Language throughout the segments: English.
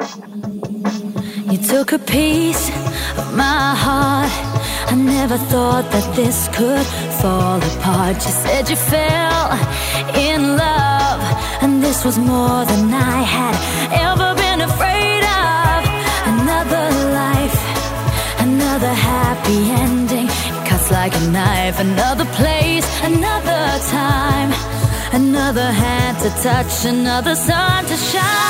You took a piece of my heart. I never thought that this could fall apart. You said you fell in love, and this was more than I had ever been afraid of. Another life, another happy ending. It cuts like a knife. Another place, another time, another hand to touch, another sun to shine.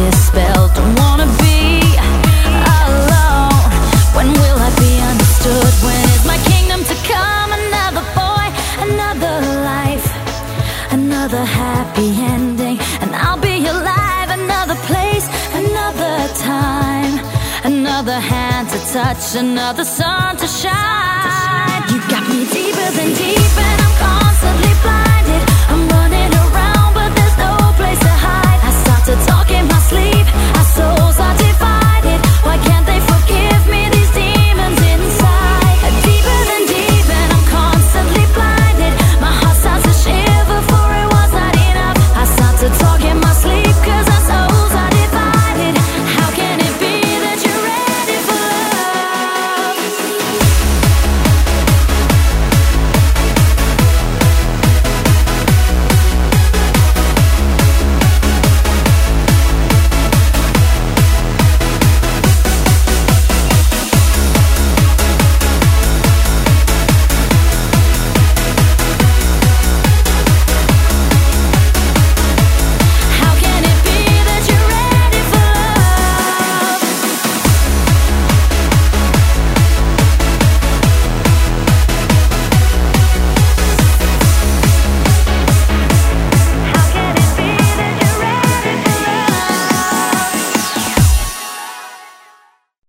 this spell. Don't wanna be alone. When will I be understood? When is my kingdom to come? Another boy, another life, another happy ending, and I'll be alive. Another place, another time, another hand to touch, another sun to shine. You got me deeper than deep,